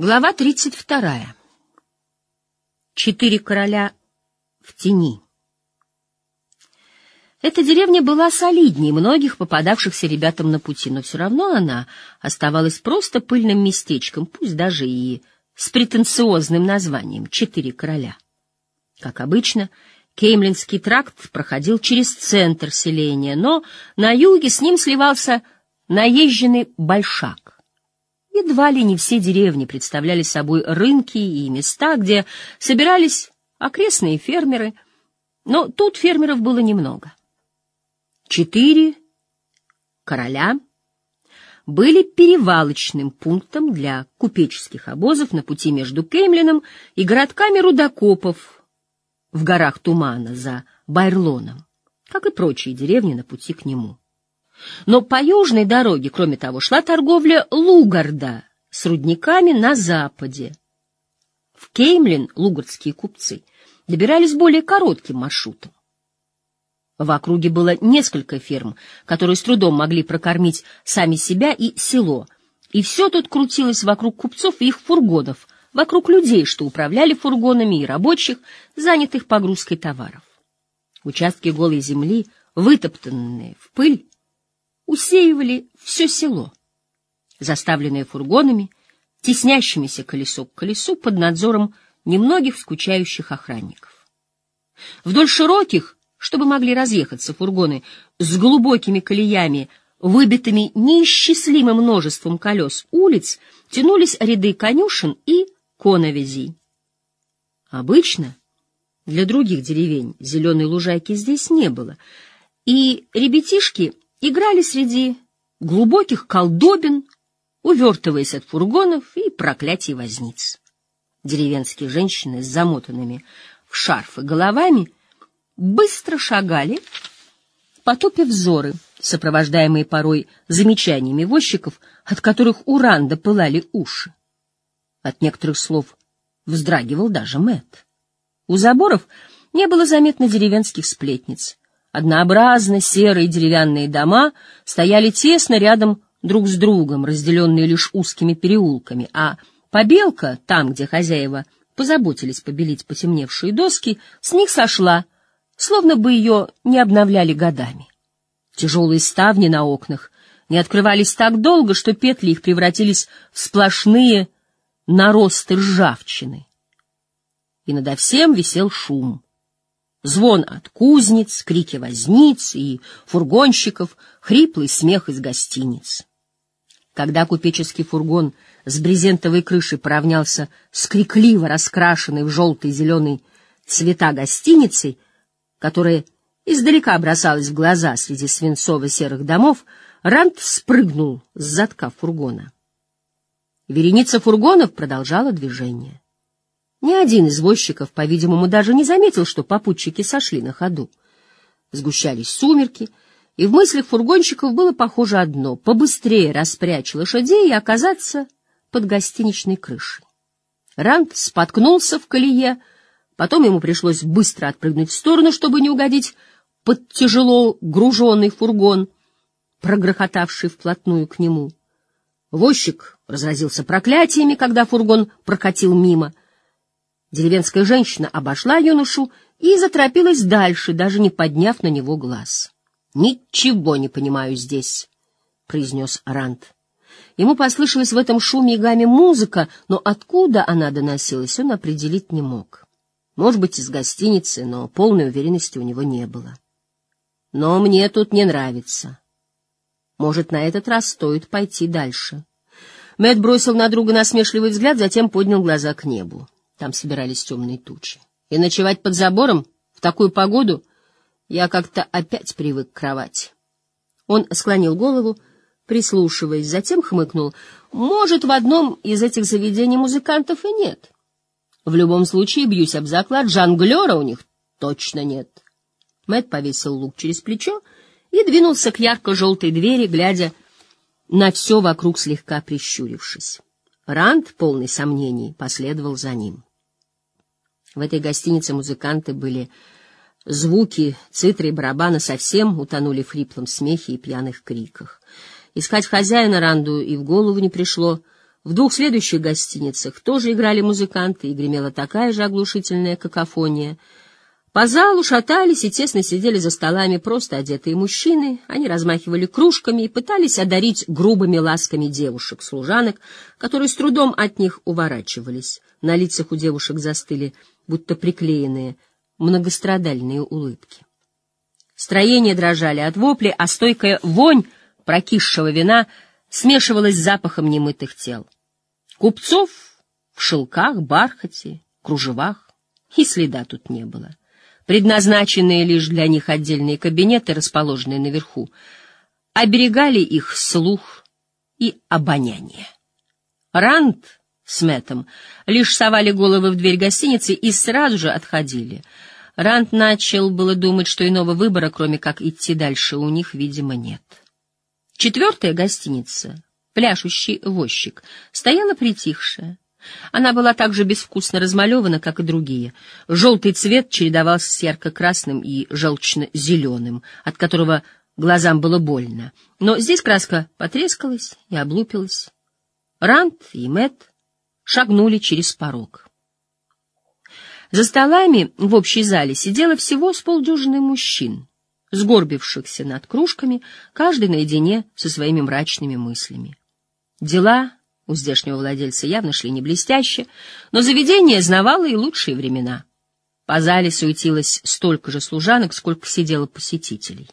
Глава 32. Четыре короля в тени. Эта деревня была солиднее многих попадавшихся ребятам на пути, но все равно она оставалась просто пыльным местечком, пусть даже и с претенциозным названием «Четыре короля». Как обычно, Кеймлинский тракт проходил через центр селения, но на юге с ним сливался наезженный Большак. Едва ли не все деревни представляли собой рынки и места, где собирались окрестные фермеры, но тут фермеров было немного. Четыре короля были перевалочным пунктом для купеческих обозов на пути между Кемлином и городками рудокопов в горах Тумана за Байрлоном, как и прочие деревни на пути к нему. Но по южной дороге, кроме того, шла торговля Лугарда с рудниками на западе. В Кеймлин лугардские купцы добирались более коротким маршрутом. В округе было несколько ферм, которые с трудом могли прокормить сами себя и село, и все тут крутилось вокруг купцов и их фургонов, вокруг людей, что управляли фургонами, и рабочих, занятых погрузкой товаров. Участки голой земли, вытоптанные в пыль, усеивали все село, заставленное фургонами, теснящимися колесо к колесу под надзором немногих скучающих охранников. Вдоль широких, чтобы могли разъехаться фургоны с глубокими колеями, выбитыми неисчислимым множеством колес улиц, тянулись ряды конюшен и коновизей. Обычно для других деревень зеленой лужайки здесь не было, и ребятишки играли среди глубоких колдобин, увертываясь от фургонов и проклятий возниц. Деревенские женщины с замотанными в шарфы головами быстро шагали, потупив взоры, сопровождаемые порой замечаниями возчиков, от которых у Ранда пылали уши. От некоторых слов вздрагивал даже Мэт. У заборов не было заметно деревенских сплетниц. Однообразно серые деревянные дома стояли тесно рядом друг с другом, разделенные лишь узкими переулками, а побелка, там, где хозяева позаботились побелить потемневшие доски, с них сошла, словно бы ее не обновляли годами. Тяжелые ставни на окнах не открывались так долго, что петли их превратились в сплошные наросты ржавчины. И надо всем висел шум — Звон от кузниц, крики возниц и фургонщиков, хриплый смех из гостиниц. Когда купеческий фургон с брезентовой крышей поравнялся с крикливо раскрашенной в желтый и зеленый цвета гостиницей, которая издалека бросалась в глаза среди свинцово-серых домов, Рант спрыгнул с задка фургона. Вереница фургонов продолжала движение. Ни один из возчиков, по-видимому, даже не заметил, что попутчики сошли на ходу. Сгущались сумерки, и в мыслях фургонщиков было похоже одно — побыстрее распрячь лошадей и оказаться под гостиничной крышей. Ранд споткнулся в колее, потом ему пришлось быстро отпрыгнуть в сторону, чтобы не угодить под тяжело груженный фургон, прогрохотавший вплотную к нему. Возчик разразился проклятиями, когда фургон прокатил мимо — Деревенская женщина обошла юношу и заторопилась дальше, даже не подняв на него глаз. — Ничего не понимаю здесь, — произнес Ранд. Ему послышалась в этом шуме и гамме музыка, но откуда она доносилась, он определить не мог. Может быть, из гостиницы, но полной уверенности у него не было. Но мне тут не нравится. Может, на этот раз стоит пойти дальше. Мэт бросил на друга насмешливый взгляд, затем поднял глаза к небу. Там собирались темные тучи. И ночевать под забором в такую погоду я как-то опять привык к кровати. Он склонил голову, прислушиваясь, затем хмыкнул. Может, в одном из этих заведений музыкантов и нет. В любом случае, бьюсь об заклад, жонглера у них точно нет. Мэт повесил лук через плечо и двинулся к ярко-желтой двери, глядя на все вокруг слегка прищурившись. Ранд, полный сомнений, последовал за ним. В этой гостинице музыканты были... Звуки цитры и барабана совсем утонули в хриплом смехе и пьяных криках. Искать хозяина Ранду и в голову не пришло. В двух следующих гостиницах тоже играли музыканты, и гремела такая же оглушительная какофония. По залу шатались и тесно сидели за столами просто одетые мужчины. Они размахивали кружками и пытались одарить грубыми ласками девушек-служанок, которые с трудом от них уворачивались. На лицах у девушек застыли, будто приклеенные, многострадальные улыбки. Строения дрожали от вопли, а стойкая вонь прокисшего вина смешивалась с запахом немытых тел. Купцов в шелках, бархате, кружевах и следа тут не было. Предназначенные лишь для них отдельные кабинеты, расположенные наверху, оберегали их слух и обоняние. Ранд с Мэттом лишь совали головы в дверь гостиницы и сразу же отходили. Ранд начал было думать, что иного выбора, кроме как идти дальше, у них, видимо, нет. Четвертая гостиница пляшущий возчик, стояла притихшая. Она была так же безвкусно размалевана, как и другие. Желтый цвет чередовался с ярко-красным и желчно-зеленым, от которого глазам было больно. Но здесь краска потрескалась и облупилась. Рант и Мэт шагнули через порог. За столами в общей зале сидело всего с полдюжины мужчин, сгорбившихся над кружками, каждый наедине со своими мрачными мыслями. Дела у здешнего владельца явно шли не блестяще, но заведение знавало и лучшие времена. По зале суетилось столько же служанок, сколько сидело посетителей.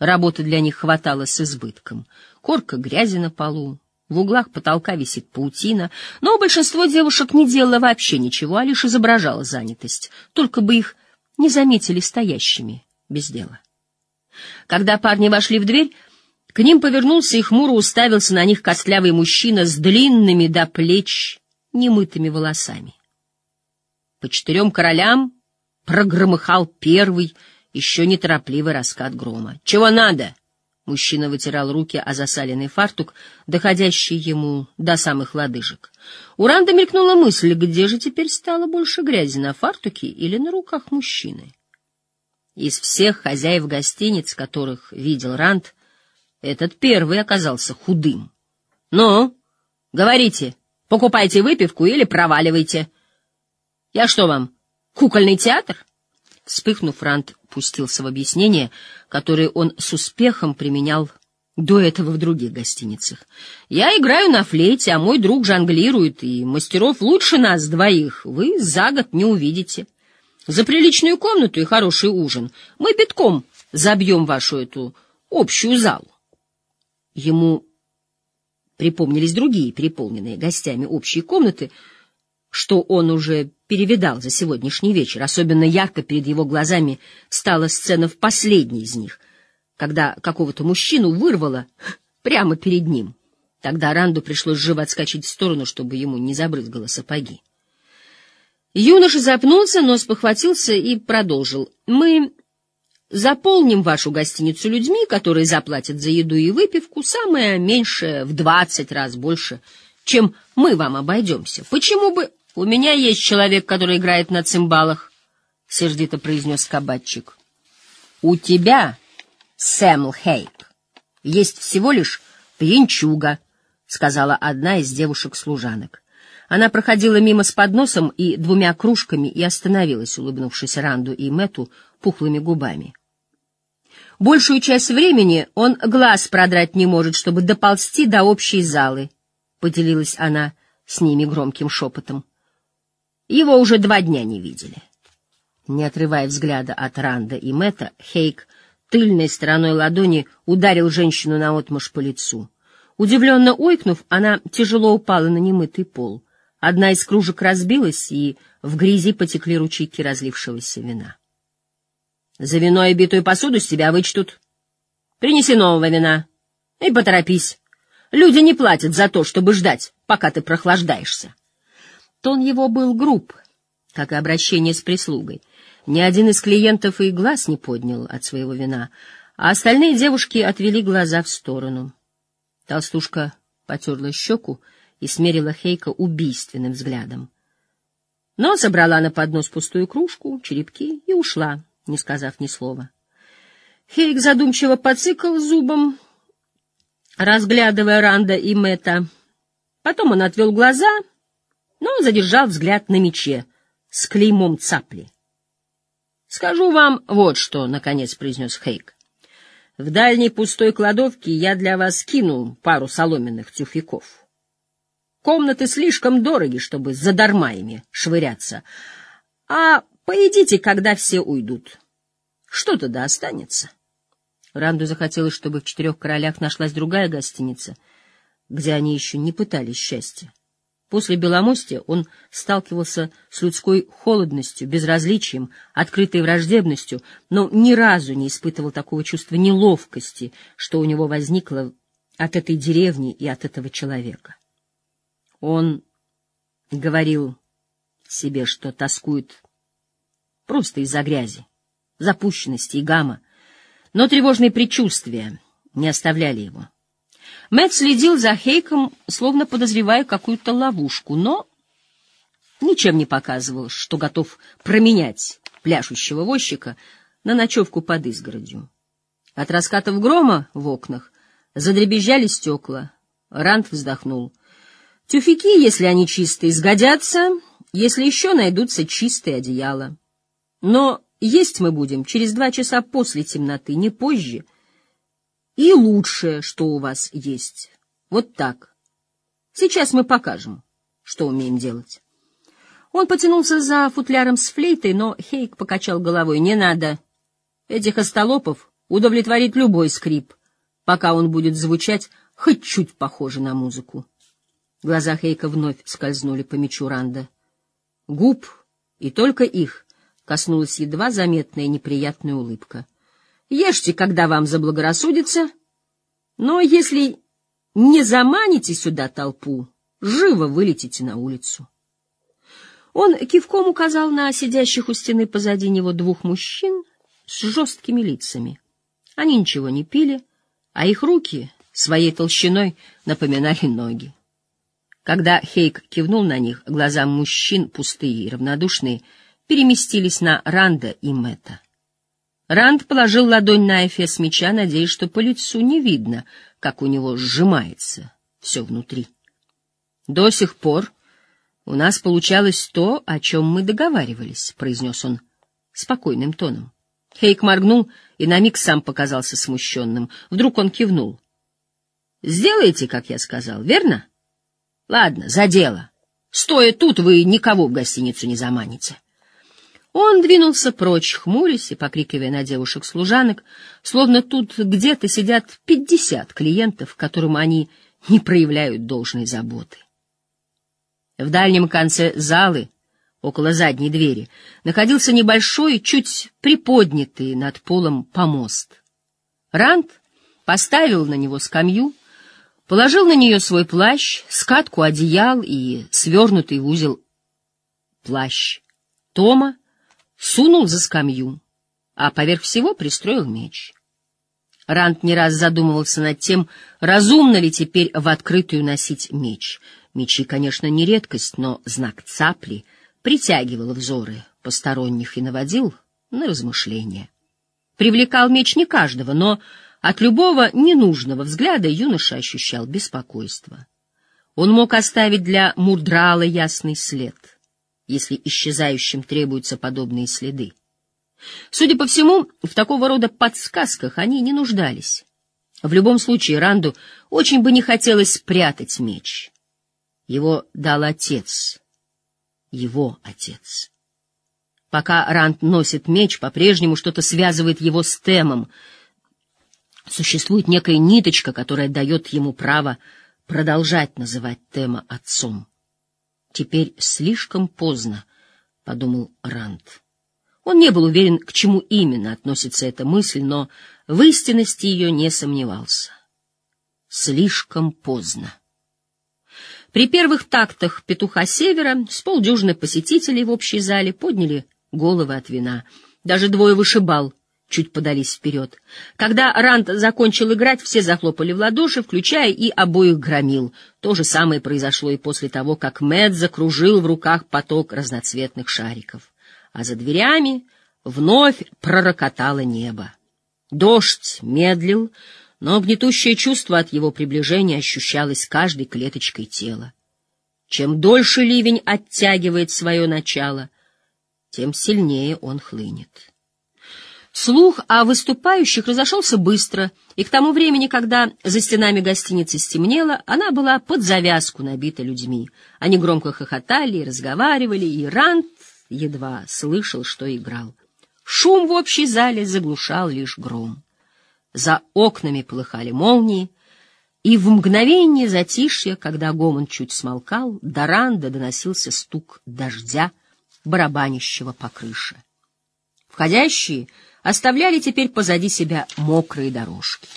Работы для них хватало с избытком. Корка грязи на полу, в углах потолка висит паутина, но большинство девушек не делало вообще ничего, а лишь изображало занятость, только бы их не заметили стоящими без дела. Когда парни вошли в дверь, к ним повернулся и хмуро уставился на них костлявый мужчина с длинными до плеч немытыми волосами. По четырем королям прогромыхал первый, еще неторопливый раскат грома. «Чего надо?» Мужчина вытирал руки о засаленный фартук, доходящий ему до самых лодыжек. У Ранда мелькнула мысль, где же теперь стало больше грязи, на фартуке или на руках мужчины. Из всех хозяев гостиниц, которых видел Ранд, этот первый оказался худым. — Ну, говорите, покупайте выпивку или проваливайте. — Я что вам, кукольный театр? Вспыхнув, Франт пустился в объяснение, которое он с успехом применял до этого в других гостиницах. «Я играю на флейте, а мой друг жонглирует, и мастеров лучше нас двоих вы за год не увидите. За приличную комнату и хороший ужин мы битком забьем вашу эту общую залу. Ему припомнились другие, переполненные гостями общие комнаты, что он уже перевидал за сегодняшний вечер. Особенно ярко перед его глазами стала сцена в последней из них, когда какого-то мужчину вырвало прямо перед ним. Тогда Ранду пришлось живо отскочить в сторону, чтобы ему не забрызгало сапоги. Юноша запнулся, но спохватился и продолжил. «Мы Заполним вашу гостиницу людьми, которые заплатят за еду и выпивку самое меньшее в двадцать раз больше, чем мы вам обойдемся. Почему бы... У меня есть человек, который играет на цимбалах, — сердито произнес кабачик. У тебя, Сэмл Хейп, есть всего лишь пьянчуга, — сказала одна из девушек-служанок. Она проходила мимо с подносом и двумя кружками и остановилась, улыбнувшись Ранду и Мэту пухлыми губами. Большую часть времени он глаз продрать не может, чтобы доползти до общей залы, — поделилась она с ними громким шепотом. Его уже два дня не видели. Не отрывая взгляда от Ранда и Мэтта, Хейк тыльной стороной ладони ударил женщину наотмашь по лицу. Удивленно ойкнув, она тяжело упала на немытый пол. Одна из кружек разбилась, и в грязи потекли ручейки разлившегося вина. За вино и битую посуду с тебя вычтут. Принеси нового вина. И поторопись. Люди не платят за то, чтобы ждать, пока ты прохлаждаешься. Тон его был груб, как и обращение с прислугой. Ни один из клиентов и глаз не поднял от своего вина, а остальные девушки отвели глаза в сторону. Толстушка потерла щеку и смерила Хейка убийственным взглядом. Но забрала на поднос пустую кружку, черепки и ушла, не сказав ни слова. Хейк задумчиво подсыкал зубом, разглядывая Ранда и Мэтта. Потом он отвел глаза, но задержал взгляд на мече с клеймом цапли. «Скажу вам вот что», — наконец произнес Хейк. «В дальней пустой кладовке я для вас кинул пару соломенных тюфяков. Комнаты слишком дороги, чтобы задарма ими швыряться. А поедите, когда все уйдут. Что-то да останется». Ранду захотелось, чтобы в «Четырех королях» нашлась другая гостиница, где они еще не пытались счастья. После Беломостия он сталкивался с людской холодностью, безразличием, открытой враждебностью, но ни разу не испытывал такого чувства неловкости, что у него возникло от этой деревни и от этого человека. Он говорил себе, что тоскует просто из-за грязи, запущенности и гамма, но тревожные предчувствия не оставляли его. Мэтт следил за Хейком, словно подозревая какую-то ловушку, но ничем не показывал, что готов променять пляшущего возчика на ночевку под изгородью. От раскатов грома в окнах задребезжали стекла. Рант вздохнул. Тюфяки, если они чистые, сгодятся, если еще найдутся чистые одеяла. Но есть мы будем через два часа после темноты, не позже — и лучшее, что у вас есть. Вот так. Сейчас мы покажем, что умеем делать. Он потянулся за футляром с флейтой, но Хейк покачал головой. Не надо. Этих остолопов удовлетворит любой скрип, пока он будет звучать хоть чуть похоже на музыку. Глаза Хейка вновь скользнули по мечу Ранда. Губ, и только их, коснулась едва заметная неприятная улыбка. Ешьте, когда вам заблагорассудится, но если не заманите сюда толпу, живо вылетите на улицу. Он кивком указал на сидящих у стены позади него двух мужчин с жесткими лицами. Они ничего не пили, а их руки своей толщиной напоминали ноги. Когда Хейк кивнул на них, глаза мужчин, пустые и равнодушные, переместились на Ранда и Мэтта. Ранд положил ладонь на эфес меча, надеясь, что по лицу не видно, как у него сжимается все внутри. До сих пор у нас получалось то, о чем мы договаривались, — произнес он спокойным тоном. Хейк моргнул и на миг сам показался смущенным. Вдруг он кивнул. — Сделаете, как я сказал, верно? — Ладно, за дело. Стоя тут, вы никого в гостиницу не заманите. — он двинулся прочь, хмурясь и покрикивая на девушек-служанок, словно тут где-то сидят пятьдесят клиентов, которым они не проявляют должной заботы. В дальнем конце залы, около задней двери, находился небольшой, чуть приподнятый над полом помост. Ранд поставил на него скамью, положил на нее свой плащ, скатку одеял и свернутый в узел плащ. Тома сунул за скамью, а поверх всего пристроил меч. Рант не раз задумывался над тем, разумно ли теперь в открытую носить меч. Мечи, конечно, не редкость, но знак цапли притягивал взоры посторонних и наводил на размышления. Привлекал меч не каждого, но от любого ненужного взгляда юноша ощущал беспокойство. Он мог оставить для Мурдрала ясный след — если исчезающим требуются подобные следы. Судя по всему, в такого рода подсказках они не нуждались. В любом случае, Ранду очень бы не хотелось спрятать меч. Его дал отец. Его отец. Пока Ранд носит меч, по-прежнему что-то связывает его с Темом. Существует некая ниточка, которая дает ему право продолжать называть Тема отцом. Теперь слишком поздно, — подумал Ранд. Он не был уверен, к чему именно относится эта мысль, но в истинности ее не сомневался. Слишком поздно. При первых тактах «Петуха Севера» с полдюжины посетителей в общей зале подняли головы от вина. Даже двое вышибал чуть подались вперед. Когда Ранд закончил играть, все захлопали в ладоши, включая и обоих громил. То же самое произошло и после того, как Мэтт закружил в руках поток разноцветных шариков. А за дверями вновь пророкотало небо. Дождь медлил, но гнетущее чувство от его приближения ощущалось каждой клеточкой тела. Чем дольше ливень оттягивает свое начало, тем сильнее он хлынет. Слух о выступающих разошелся быстро, и к тому времени, когда за стенами гостиницы стемнело, она была под завязку набита людьми. Они громко хохотали и разговаривали, и Рант едва слышал, что играл. Шум в общей зале заглушал лишь гром. За окнами полыхали молнии, и в мгновение затишья, когда гомон чуть смолкал, до Ранда доносился стук дождя, барабанящего по крыше. Входящие — оставляли теперь позади себя мокрые дорожки.